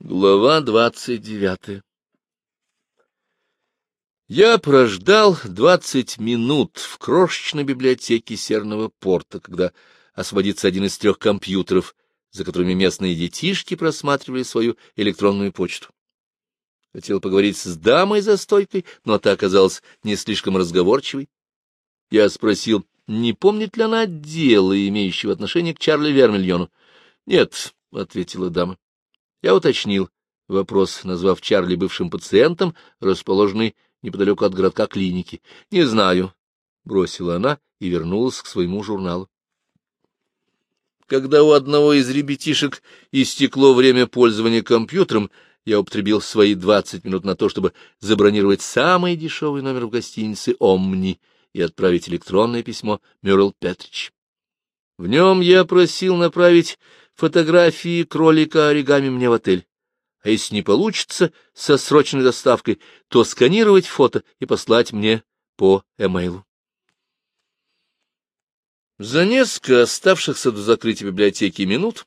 Глава двадцать девятая Я прождал двадцать минут в крошечной библиотеке Серного порта, когда освободится один из трех компьютеров, за которыми местные детишки просматривали свою электронную почту. Хотел поговорить с дамой за стойкой, но та оказалась не слишком разговорчивой. Я спросил, не помнит ли она дела, имеющего отношение к Чарли Вермильону. — Нет, — ответила дама. Я уточнил вопрос, назвав Чарли бывшим пациентом, расположенный неподалеку от городка клиники. — Не знаю, — бросила она и вернулась к своему журналу. Когда у одного из ребятишек истекло время пользования компьютером, я употребил свои двадцать минут на то, чтобы забронировать самый дешевый номер в гостинице «Омни» и отправить электронное письмо Мюррел Петрич. В нем я просил направить фотографии кролика оригами мне в отель. А если не получится со срочной доставкой, то сканировать фото и послать мне по эмейлу. За несколько оставшихся до закрытия библиотеки минут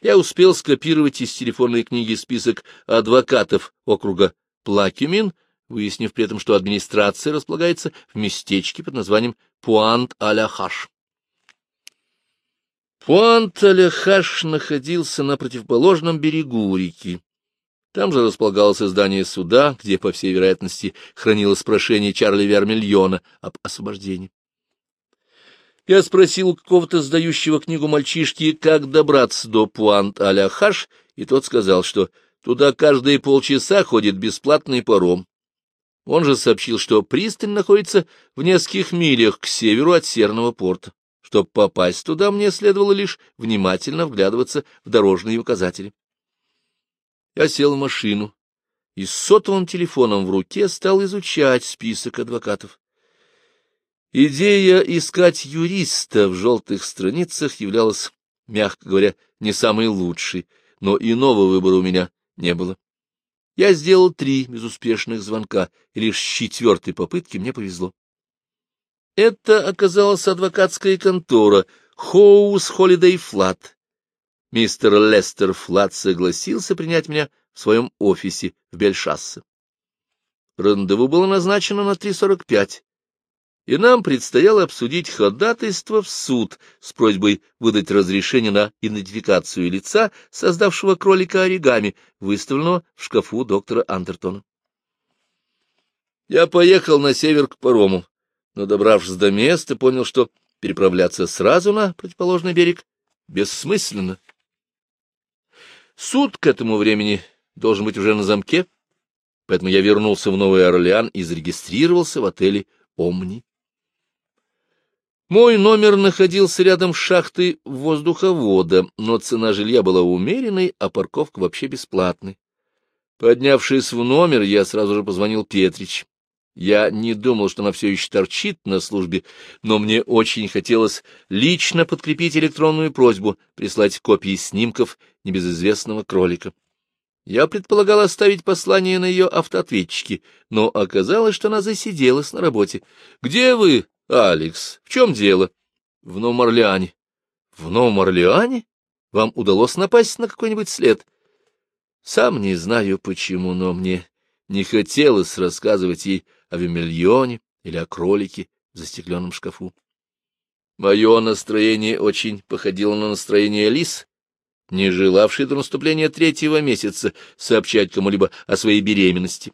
я успел скопировать из телефонной книги список адвокатов округа Плакюмин, выяснив при этом, что администрация располагается в местечке под названием Пуант-Аля-Хаш. Пуант-Аля-Хаш находился на противоположном берегу реки. Там же располагалось здание суда, где, по всей вероятности, хранилось прошение Чарли Вермильона об освобождении. Я спросил какого-то сдающего книгу мальчишки, как добраться до Пуант-Аля-Хаш, и тот сказал, что туда каждые полчаса ходит бесплатный паром. Он же сообщил, что пристань находится в нескольких милях к северу от Серного порта. Чтобы попасть туда, мне следовало лишь внимательно вглядываться в дорожные указатели. Я сел в машину и с сотовым телефоном в руке стал изучать список адвокатов. Идея искать юриста в желтых страницах являлась, мягко говоря, не самой лучшей, но иного выбора у меня не было. Я сделал три безуспешных звонка, и лишь с четвертой попытки мне повезло. Это оказалась адвокатская контора Хоус Холидей Флат. Мистер Лестер Флат согласился принять меня в своем офисе в Бельшассе. Рандеву было назначено на 3.45 и нам предстояло обсудить ходатайство в суд с просьбой выдать разрешение на идентификацию лица, создавшего кролика оригами, выставленного в шкафу доктора Андертона. Я поехал на север к парому, но, добравшись до места, понял, что переправляться сразу на противоположный берег бессмысленно. Суд к этому времени должен быть уже на замке, поэтому я вернулся в Новый Орлеан и зарегистрировался в отеле «Омни». Мой номер находился рядом с шахтой воздуховода, но цена жилья была умеренной, а парковка вообще бесплатной. Поднявшись в номер, я сразу же позвонил Петрич. Я не думал, что она все еще торчит на службе, но мне очень хотелось лично подкрепить электронную просьбу прислать копии снимков небезызвестного кролика. Я предполагал оставить послание на ее автоответчике, но оказалось, что она засиделась на работе. — Где вы? — Алекс, в чем дело? — В Новом Орлеане. — В Новом Орлеане? Вам удалось напасть на какой-нибудь след? — Сам не знаю почему, но мне не хотелось рассказывать ей о Вимильоне или о кролике в застекленном шкафу. Мое настроение очень походило на настроение лис, не желавшей до наступления третьего месяца сообщать кому-либо о своей беременности.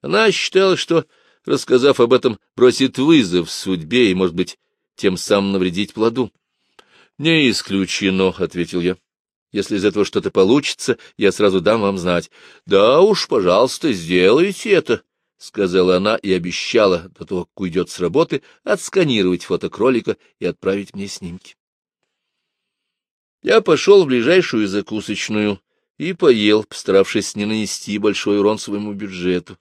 Она считала, что рассказав об этом, бросит вызов судьбе и, может быть, тем самым навредить плоду. — Не исключено, — ответил я. — Если из этого что-то получится, я сразу дам вам знать. — Да уж, пожалуйста, сделайте это, — сказала она и обещала, до того, как уйдет с работы, отсканировать фото кролика и отправить мне снимки. Я пошел в ближайшую закусочную и поел, постаравшись не нанести большой урон своему бюджету.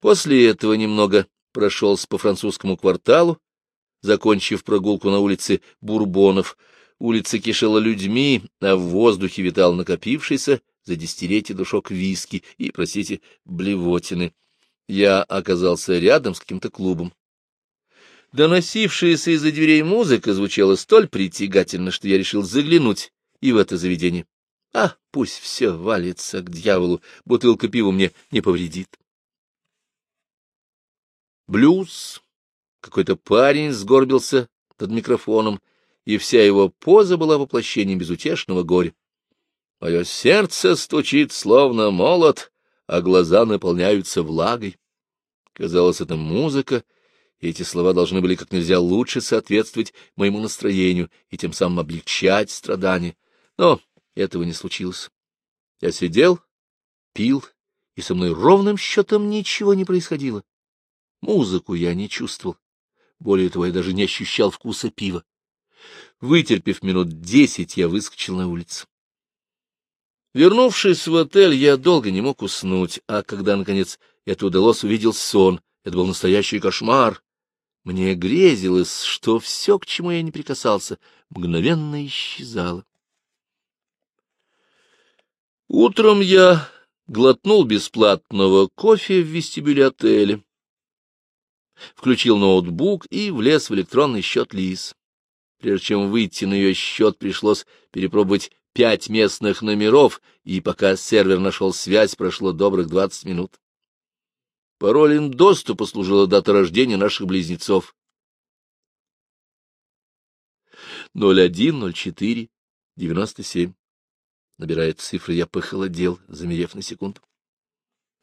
После этого немного прошелся по французскому кварталу, закончив прогулку на улице Бурбонов. Улица кишела людьми, а в воздухе витал накопившийся за десятилетие душок виски и, простите, блевотины. Я оказался рядом с каким-то клубом. Доносившаяся из-за дверей музыка звучала столь притягательно, что я решил заглянуть и в это заведение. А, пусть все валится к дьяволу, бутылка пива мне не повредит. Блюз. Какой-то парень сгорбился над микрофоном, и вся его поза была воплощением безутешного горя. Мое сердце стучит, словно молот, а глаза наполняются влагой. Казалось, это музыка, и эти слова должны были как нельзя лучше соответствовать моему настроению и тем самым облегчать страдания. Но этого не случилось. Я сидел, пил, и со мной ровным счетом ничего не происходило. Музыку я не чувствовал. Более того, я даже не ощущал вкуса пива. Вытерпев минут десять, я выскочил на улицу. Вернувшись в отель, я долго не мог уснуть, а когда, наконец, это удалось, увидел сон. Это был настоящий кошмар. Мне грезилось, что все, к чему я не прикасался, мгновенно исчезало. Утром я глотнул бесплатного кофе в вестибюле отеля, включил ноутбук и влез в электронный счет Лиз. Прежде чем выйти на ее счет, пришлось перепробовать пять местных номеров, и пока сервер нашел связь, прошло добрых двадцать минут. Паролем доступа служила дата рождения наших близнецов. 010497. Набирая цифры, я похолодел, замерев на секунду.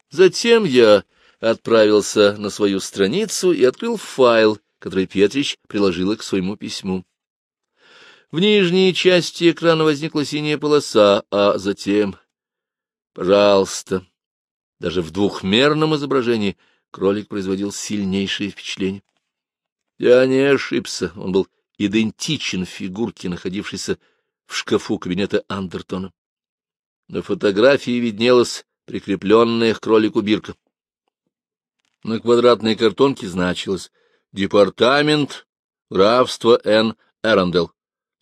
Затем я отправился на свою страницу и открыл файл, который Петрич приложила к своему письму. В нижней части экрана возникла синяя полоса, а затем... Пожалуйста. Даже в двухмерном изображении кролик производил сильнейшее впечатление. Я не ошибся, он был идентичен фигурке, находившейся в шкафу кабинета Андертона. На фотографии виднелась прикрепленная к кролику бирка. На квадратной картонке значилось «Департамент графства Н. Эрандел»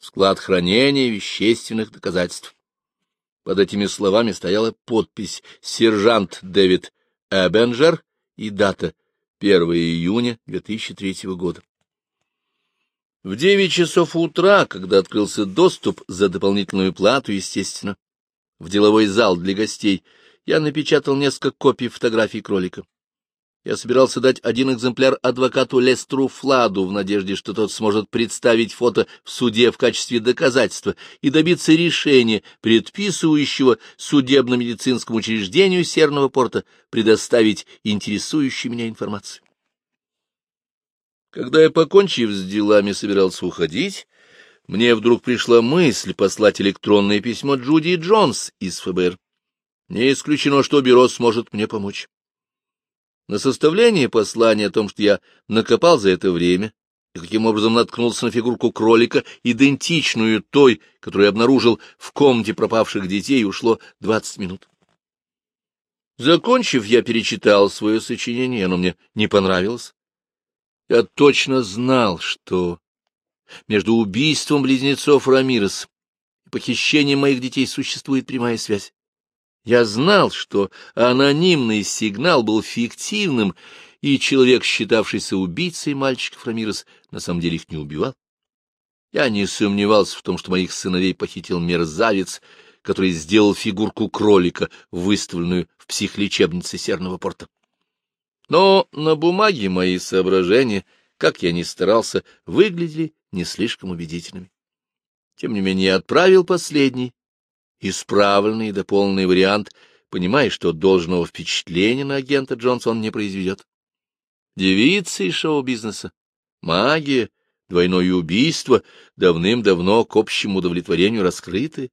склад хранения вещественных доказательств. Под этими словами стояла подпись «Сержант Дэвид Эбенджер» и дата 1 июня 2003 года. В девять часов утра, когда открылся доступ за дополнительную плату, естественно, в деловой зал для гостей, я напечатал несколько копий фотографий кролика. Я собирался дать один экземпляр адвокату Лестру Фладу в надежде, что тот сможет представить фото в суде в качестве доказательства и добиться решения, предписывающего судебно-медицинскому учреждению Серного порта предоставить интересующую меня информацию. Когда я, покончив с делами, собирался уходить, мне вдруг пришла мысль послать электронное письмо Джуди Джонс из ФБР. Не исключено, что бюро сможет мне помочь. На составление послания о том, что я накопал за это время, и каким образом наткнулся на фигурку кролика, идентичную той, которую обнаружил в комнате пропавших детей, ушло двадцать минут. Закончив, я перечитал свое сочинение, оно мне не понравилось. Я точно знал, что между убийством близнецов Рамирес и похищением моих детей существует прямая связь. Я знал, что анонимный сигнал был фиктивным, и человек, считавшийся убийцей мальчиков Рамирес, на самом деле их не убивал. Я не сомневался в том, что моих сыновей похитил мерзавец, который сделал фигурку кролика, выставленную в психлечебнице Серного порта. Но на бумаге мои соображения, как я ни старался, выглядели не слишком убедительными. Тем не менее, я отправил последний, исправленный и дополненный вариант, понимая, что должного впечатления на агента Джонса он не произведет. Девицы из шоу-бизнеса, магия, двойное убийство давным-давно к общему удовлетворению раскрыты.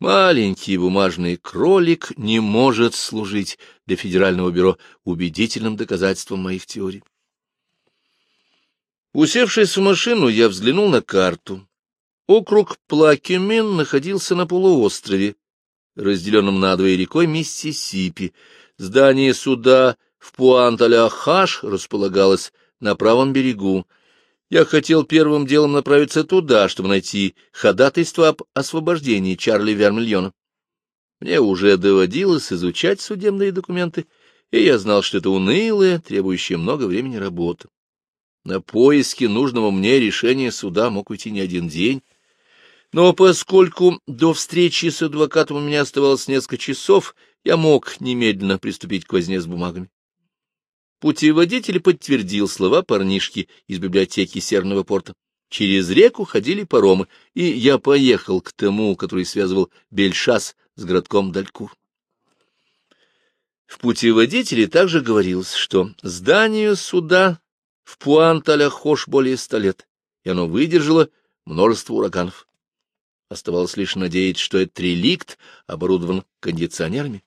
Маленький бумажный кролик не может служить для Федерального бюро убедительным доказательством моих теорий. Усевшись в машину, я взглянул на карту. Округ Плакемин находился на полуострове, разделенном надвое рекой Миссисипи. Здание суда в Пуант-Аля-Хаш располагалось на правом берегу. Я хотел первым делом направиться туда, чтобы найти ходатайство об освобождении Чарли Вермильона. Мне уже доводилось изучать судебные документы, и я знал, что это унылая, требующая много времени работа. На поиски нужного мне решения суда мог уйти не один день, Но поскольку до встречи с адвокатом у меня оставалось несколько часов, я мог немедленно приступить к возне с бумагами. Путеводитель подтвердил слова парнишки из библиотеки Северного порта. Через реку ходили паромы, и я поехал к тому, который связывал Бельшас с городком Далькур. В путеводителе также говорилось, что зданию суда в Пуант-Аляхош более ста лет, и оно выдержало множество ураганов. Оставалось лишь надеяться, что этот реликт оборудован кондиционерами.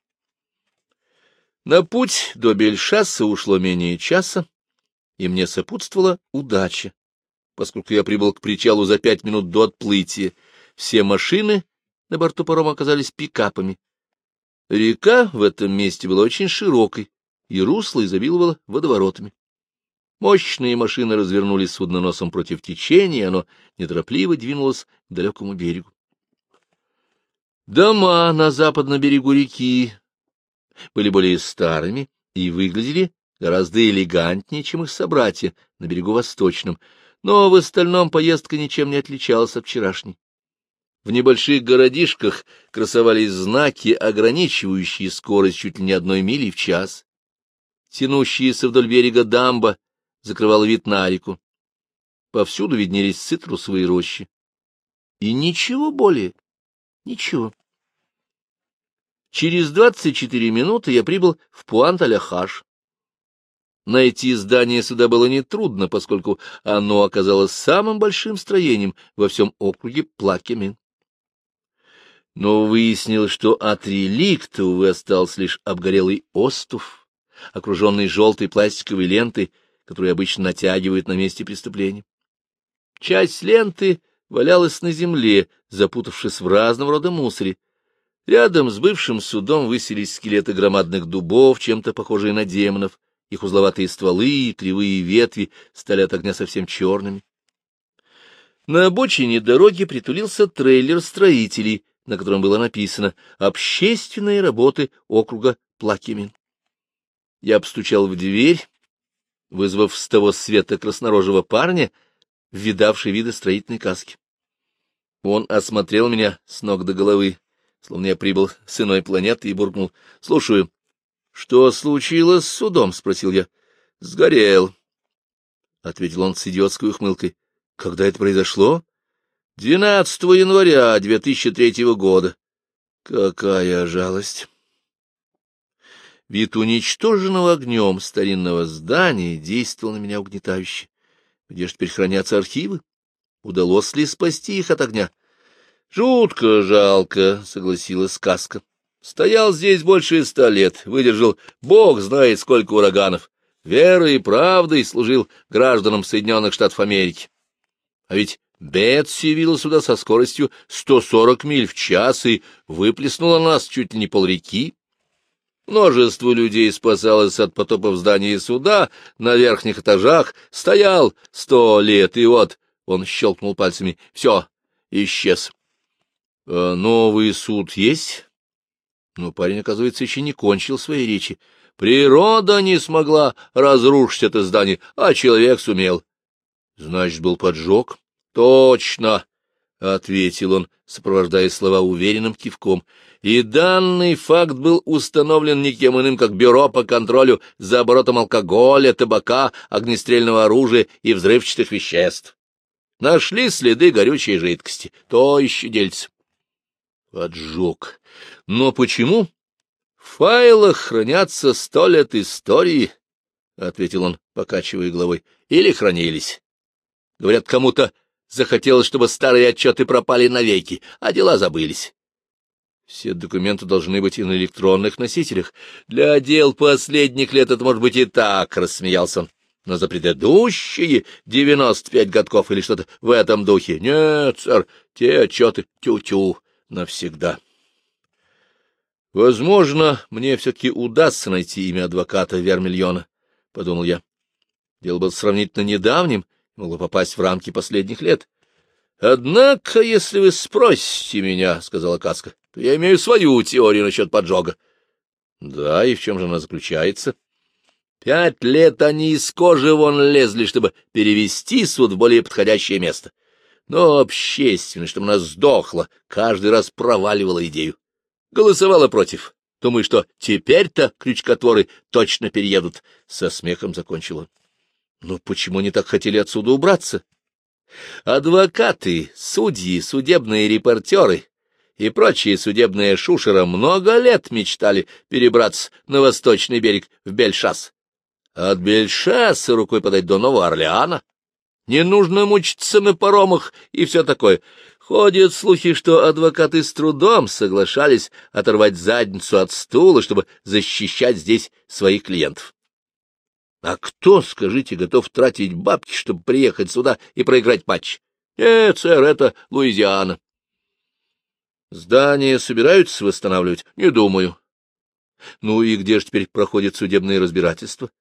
На путь до Бельшасса ушло менее часа, и мне сопутствовала удача, поскольку я прибыл к причалу за пять минут до отплытия. Все машины на борту парома оказались пикапами. Река в этом месте была очень широкой, и русло изобиловало водоворотами. Мощные машины развернулись с водоносом против течения, и оно неторопливо двинулось далекому берегу. Дома на западном берегу реки были более старыми и выглядели гораздо элегантнее, чем их собратья на берегу восточном, но в остальном поездка ничем не отличалась от вчерашней. В небольших городишках красовались знаки, ограничивающие скорость чуть ли не одной мили в час. Тянущиеся вдоль берега дамба закрывала вид на реку. Повсюду виднелись цитрусовые рощи. И ничего более, ничего. Через двадцать четыре минуты я прибыл в Пуант-Аляхаш. Найти здание суда было нетрудно, поскольку оно оказалось самым большим строением во всем округе Плакемин. Но выяснилось, что от реликта, увы, остался лишь обгорелый остов, окруженный желтой пластиковой лентой, которую обычно натягивают на месте преступления. Часть ленты валялась на земле, запутавшись в разного рода мусоре, Рядом с бывшим судом высились скелеты громадных дубов, чем-то похожие на демонов. Их узловатые стволы и кривые ветви стали от огня совсем черными. На обочине дороги притулился трейлер строителей, на котором было написано «Общественные работы округа Плакимин». Я постучал в дверь, вызвав с того света краснорожего парня, видавший виды строительной каски. Он осмотрел меня с ног до головы, словно я прибыл с иной планеты, и буркнул. — Слушаю. — Что случилось с судом? — спросил я. — Сгорел, — ответил он с идиотской ухмылкой. — Когда это произошло? — 12 января 2003 года. — Какая жалость! Вид уничтоженного огнем старинного здания действовал на меня угнетающе. Где же теперь хранятся архивы? Удалось ли спасти их от огня? — Жутко жалко, — согласилась сказка. Стоял здесь больше ста лет, выдержал бог знает сколько ураганов. Верой и правдой служил гражданам Соединенных Штатов Америки. А ведь Бетси явила сюда со скоростью 140 миль в час и выплеснула нас чуть ли не полреки. Множество людей спасалось от потопа в здании суда на верхних этажах. Стоял сто лет, и вот он щелкнул пальцами. Все, исчез. А новый суд есть? Но парень, оказывается, еще не кончил своей речи. Природа не смогла разрушить это здание, а человек сумел. Значит, был поджог? Точно, — ответил он, сопровождая слова уверенным кивком. И данный факт был установлен никем иным, как Бюро по контролю за оборотом алкоголя, табака, огнестрельного оружия и взрывчатых веществ. Нашли следы горючей жидкости. То еще дельце. Поджог. Но почему? В файлах хранятся сто лет истории, — ответил он, покачивая головой, — или хранились. Говорят, кому-то захотелось, чтобы старые отчеты пропали навеки, а дела забылись. Все документы должны быть и на электронных носителях. Для дел последних лет это может быть и так, — рассмеялся он. Но за предыдущие девяносто пять годков или что-то в этом духе. Нет, сэр, те отчеты тю-тю навсегда. Возможно, мне все-таки удастся найти имя адвоката Вермильона, — подумал я. Дело было сравнительно недавним, могло попасть в рамки последних лет. — Однако, если вы спросите меня, — сказала Каска, — я имею свою теорию насчет поджога. — Да, и в чем же она заключается? Пять лет они из кожи вон лезли, чтобы перевести суд в более подходящее место. Но общественность, чтобы она сдохла, каждый раз проваливала идею. Голосовала против. Думаю, что теперь-то крючкотворы точно переедут. Со смехом закончила. Ну, почему они так хотели отсюда убраться? Адвокаты, судьи, судебные репортеры и прочие судебные шушера много лет мечтали перебраться на восточный берег в Бельшас. От Бельшаса рукой подать до Нового Орлеана. Не нужно мучиться на паромах и все такое. Ходят слухи, что адвокаты с трудом соглашались оторвать задницу от стула, чтобы защищать здесь своих клиентов. А кто, скажите, готов тратить бабки, чтобы приехать сюда и проиграть матч? Нет, сэр, это Луизиана. Здание собираются восстанавливать? Не думаю. Ну и где же теперь проходит судебное разбирательство?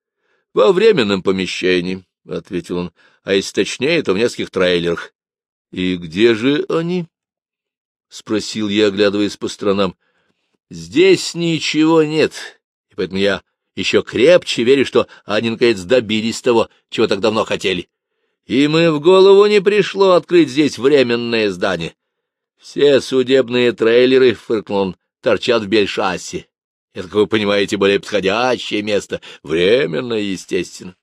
Во временном помещении, — ответил он, — а если точнее, то в нескольких трейлерах. И где же они? — спросил я, оглядываясь по сторонам. — Здесь ничего нет, и поэтому я еще крепче верю, что они, наконец, добились того, чего так давно хотели. Им и в голову не пришло открыть здесь временное здание. Все судебные трейлеры, — фыркнул он, — торчат в Бельшассе. Это, как вы понимаете, более подходящее место, временное, естественно.